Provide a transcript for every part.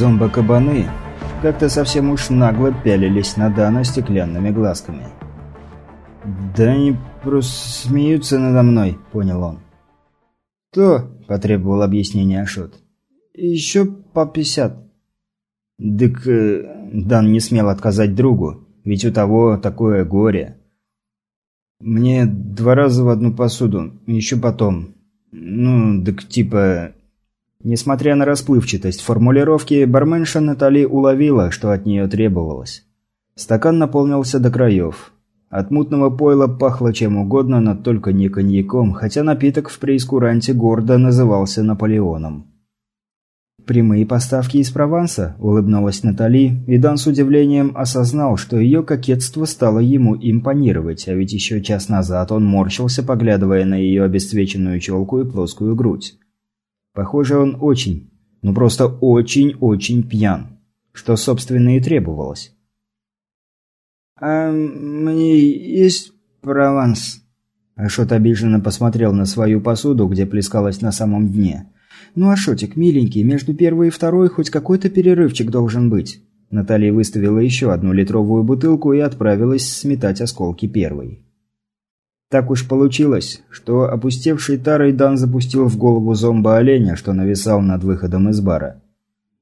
Зомбо-кабаны как-то совсем уж нагло пялились на Дана стеклянными глазками. «Да они просто смеются надо мной», — понял он. «Кто?» – потребовал объяснения Ашот. «Еще по пятьдесят». «Дык...» э, Дан не смел отказать другу, ведь у того такое горе. «Мне два раза в одну посуду, еще потом. Ну, дык типа...» Несмотря на расплывчатость формулировки, барменша Натали уловила, что от нее требовалось. Стакан наполнился до краев. От мутного пойла пахло чем угодно, но только не коньяком, хотя напиток в преискуранте гордо назывался Наполеоном. «Прямые поставки из Прованса?» – улыбнулась Натали, и Дан с удивлением осознал, что ее кокетство стало ему импонировать, а ведь еще час назад он морщился, поглядывая на ее обесцвеченную челку и плоскую грудь. Похоже, он очень, ну просто очень-очень пьян, что, собственно, и требовалось. «А мне есть Прованс?» Ашот обиженно посмотрел на свою посуду, где плескалась на самом дне. «Ну, Ашотик, миленький, между первой и второй хоть какой-то перерывчик должен быть». Наталья выставила еще одну литровую бутылку и отправилась сметать осколки первой. Так уж получилось, что опустевший тарой Дан запустил в голову зомба-оленя, что нависал над выходом из бара.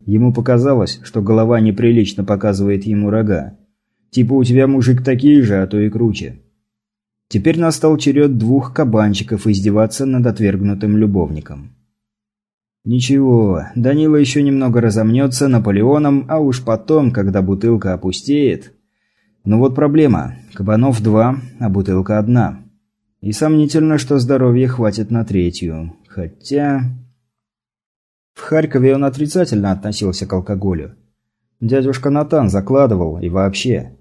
Ему показалось, что голова неприлично показывает ему рога. Типа у тебя мужик такие же, а то и круче. Теперь настал черед двух кабанчиков издеваться над отвергнутым любовником. Ничего, Данила еще немного разомнется Наполеоном, а уж потом, когда бутылка опустеет... Но вот проблема. Кабанов два, а бутылка одна. И сомнительно, что здоровья хватит на третью. Хотя... В Харькове он отрицательно относился к алкоголю. Дядюшка Натан закладывал и вообще.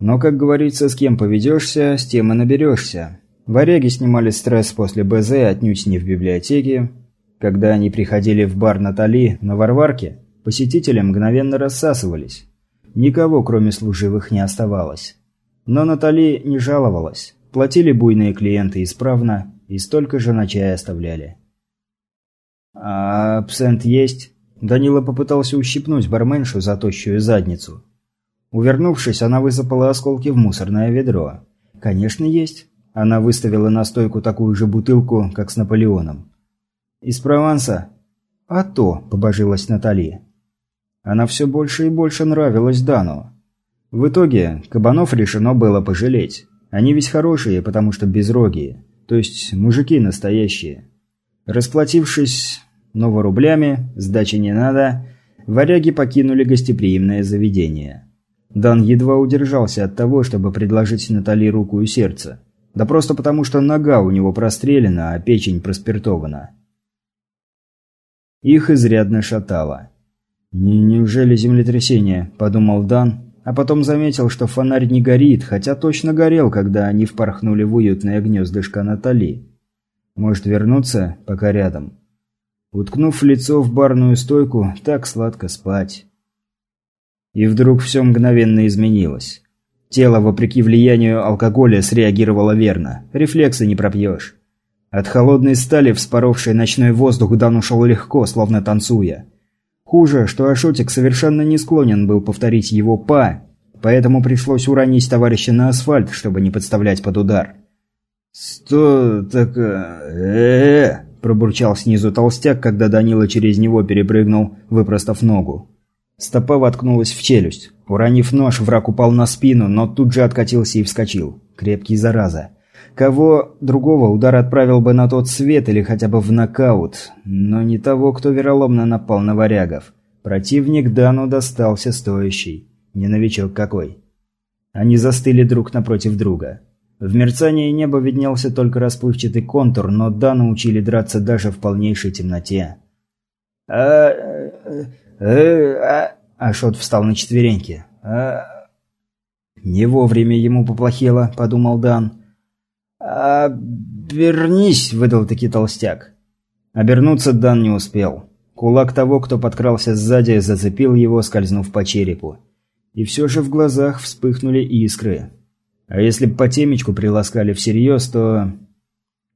Но, как говорится, с кем поведешься, с тем и наберешься. Варяги снимали стресс после БЗ отнюдь не в библиотеке. Когда они приходили в бар Натали на Варварке, посетители мгновенно рассасывались. Никого, кроме служивых, не оставалось. Но Натали не жаловалась. Платили буйные клиенты исправно и столько же на чай оставляли. «А абсент есть?» Данила попытался ущипнуть барменшу за тощую задницу. Увернувшись, она высыпала осколки в мусорное ведро. «Конечно, есть». Она выставила на стойку такую же бутылку, как с Наполеоном. «Из Прованса?» «А то», – побожилась Натали. Она все больше и больше нравилась Дану. В итоге кабанов решено было пожалеть. Они ведь хорошие, потому что безрогие. То есть мужики настоящие. Расплатившись новорублями, сдачи не надо, варяги покинули гостеприимное заведение. Дан едва удержался от того, чтобы предложить Натали руку и сердце. Да просто потому, что нога у него прострелена, а печень проспиртована. Их изрядно шатало. «Неужели землетрясение?» – подумал Дан, а потом заметил, что фонарь не горит, хотя точно горел, когда они впорхнули в уютное гнездышко Натали. «Может вернуться, пока рядом?» Уткнув лицо в барную стойку, так сладко спать. И вдруг все мгновенно изменилось. Тело, вопреки влиянию алкоголя, среагировало верно. Рефлексы не пропьешь. От холодной стали, вспоровшей ночной воздух, Дан ушел легко, словно танцуя. Хуже, что Ашотик совершенно не склонен был повторить его «па», поэтому пришлось уронить товарища на асфальт, чтобы не подставлять под удар. «Сто... так... э, -э, пробурчал снизу толстяк, когда Данила через него перепрыгнул, выпростав ногу. Стопа воткнулась в челюсть. Уронив нож, враг упал на спину, но тут же откатился и вскочил. Крепкий зараза. Кого другого удар отправил бы на тот свет или хотя бы в нокаут, но не того, кто вероломно напал на варягов. Противник Дану достался стоящий. Не новичок какой. Они застыли друг напротив друга. В мерцании неба виднелся только расплывчатый контур, но Дану учили драться даже в полнейшей темноте. «А... Э, а... Ашот встал на четвереньки. А... Не вовремя ему поплохело, подумал Дан. «Обернись!» – выдал таки толстяк. Обернуться Дан не успел. Кулак того, кто подкрался сзади, зацепил его, скользнув по черепу. И все же в глазах вспыхнули искры. А если бы по темечку приласкали всерьез, то...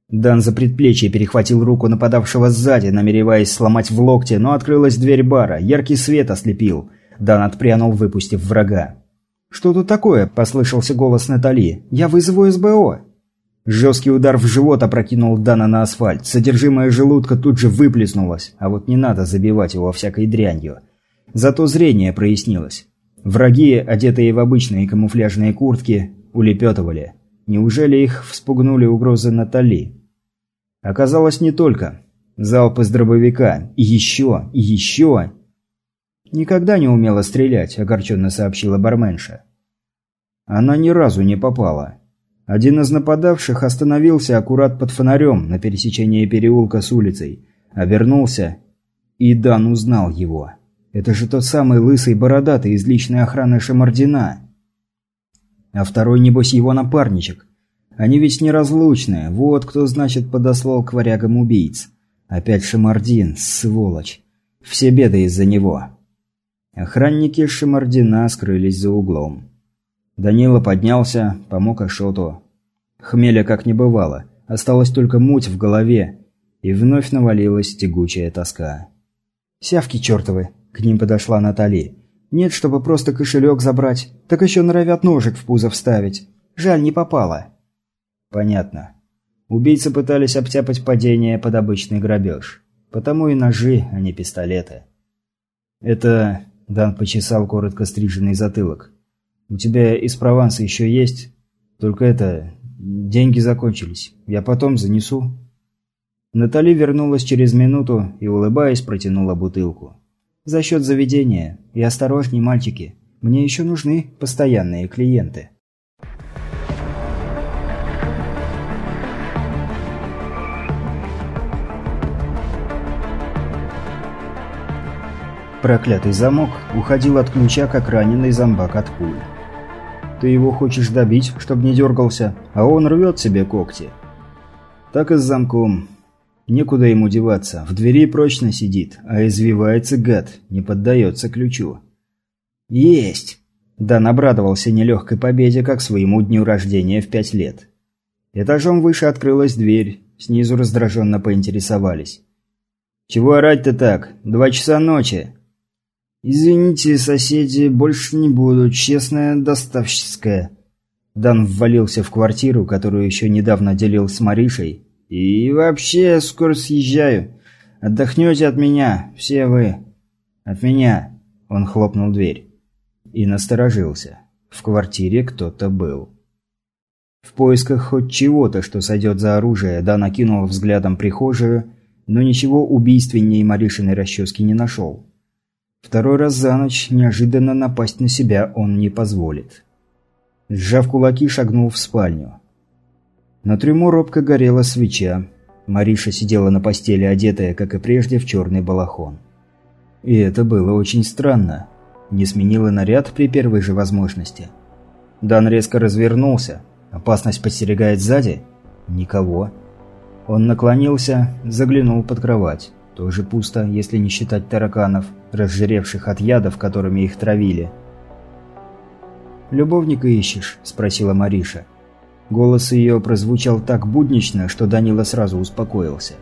Дан за предплечье перехватил руку нападавшего сзади, намереваясь сломать в локте, но открылась дверь бара, яркий свет ослепил. Дан отпрянул, выпустив врага. «Что тут такое?» – послышался голос Натали. «Я вызову СБО». Жесткий удар в живот опрокинул Дана на асфальт. Содержимое желудка тут же выплеснулось, а вот не надо забивать его всякой дрянью. Зато зрение прояснилось. Враги, одетые в обычные камуфляжные куртки, улепетывали. Неужели их вспугнули угрозы Натали? Оказалось, не только. Залп из дробовика. И еще, и еще. «Никогда не умела стрелять», – огорченно сообщила барменша. Она ни разу не попала. Один из нападавших остановился аккурат под фонарем на пересечении переулка с улицей, обернулся, и Дан узнал его. Это же тот самый лысый бородатый из личной охраны Шамардина. А второй, небось, его напарничек. Они ведь неразлучные, вот кто, значит, подослал к варягам убийц. Опять Шамардин, сволочь. Все беды из-за него. Охранники Шамардина скрылись за углом. Данила поднялся, помог Ашоту. Хмеля как не бывало, осталась только муть в голове, и вновь навалилась тягучая тоска. «Сявки чертовы!» – к ним подошла Натали. «Нет, чтобы просто кошелек забрать, так еще норовят ножик в пузо вставить. Жаль, не попало». «Понятно. Убийцы пытались обтяпать падение под обычный грабеж. Потому и ножи, а не пистолеты». «Это...» – Дан почесал коротко стриженный затылок. У тебя из Прованса еще есть? Только это... Деньги закончились. Я потом занесу». Натали вернулась через минуту и, улыбаясь, протянула бутылку. «За счет заведения. И осторожней, мальчики. Мне еще нужны постоянные клиенты». Проклятый замок уходил от ключа, как раненый зомбак от пуль. Ты его хочешь добить, чтобы не дергался, а он рвет себе когти. Так и с замком. Некуда ему деваться, в двери прочно сидит, а извивается гад, не поддается ключу. Есть! Дан обрадовался нелегкой победе, как своему дню рождения в пять лет. Этажом выше открылась дверь, снизу раздраженно поинтересовались. «Чего орать-то так? Два часа ночи!» «Извините, соседи, больше не буду. Честная доставщицкая». Дан ввалился в квартиру, которую еще недавно делил с Маришей. «И вообще, скоро съезжаю. Отдохнете от меня, все вы. От меня». Он хлопнул дверь. И насторожился. В квартире кто-то был. В поисках хоть чего-то, что сойдет за оружие, Дан окинул взглядом прихожую, но ничего убийственнее Маришиной расчески не нашел. Второй раз за ночь неожиданно напасть на себя он не позволит. Сжав кулаки, шагнул в спальню. На трюму робко горела свеча. Мариша сидела на постели, одетая, как и прежде, в черный балахон. И это было очень странно. Не сменила наряд при первой же возможности. Дан резко развернулся. Опасность подстерегает сзади? Никого. Он наклонился, заглянул под кровать. Тоже пусто, если не считать тараканов, разжиревших от ядов, которыми их травили. «Любовника ищешь?» – спросила Мариша. Голос ее прозвучал так буднично, что Данила сразу успокоился.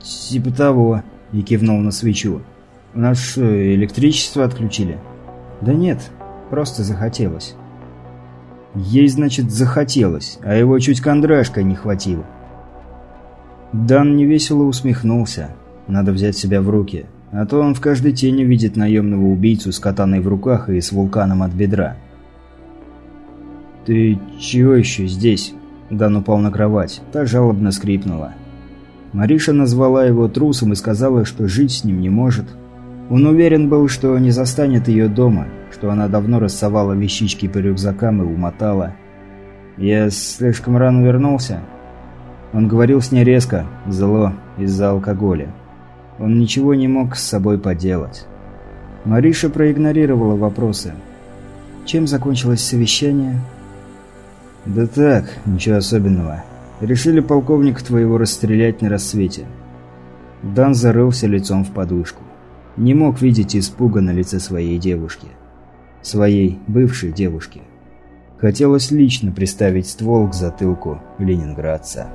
«Типа того», – и кивнул на свечу. «У нас что, электричество отключили?» «Да нет, просто захотелось». Ей, значит, захотелось, а его чуть кондрашка не хватило. Дан невесело усмехнулся. Надо взять себя в руки. А то он в каждой тени видит наемного убийцу с катаной в руках и с вулканом от бедра. «Ты чего еще здесь?» Дан упал на кровать. Та жалобно скрипнула. Мариша назвала его трусом и сказала, что жить с ним не может. Он уверен был, что не застанет ее дома, что она давно рассовала вещички по рюкзакам и умотала. «Я слишком рано вернулся?» Он говорил с ней резко, зло, из-за алкоголя. Он ничего не мог с собой поделать. Мариша проигнорировала вопросы. Чем закончилось совещание? Да так, ничего особенного. Решили полковника твоего расстрелять на рассвете. Дан зарылся лицом в подушку. Не мог видеть испуга на лице своей девушки. Своей бывшей девушки. Хотелось лично приставить ствол к затылку ленинградца.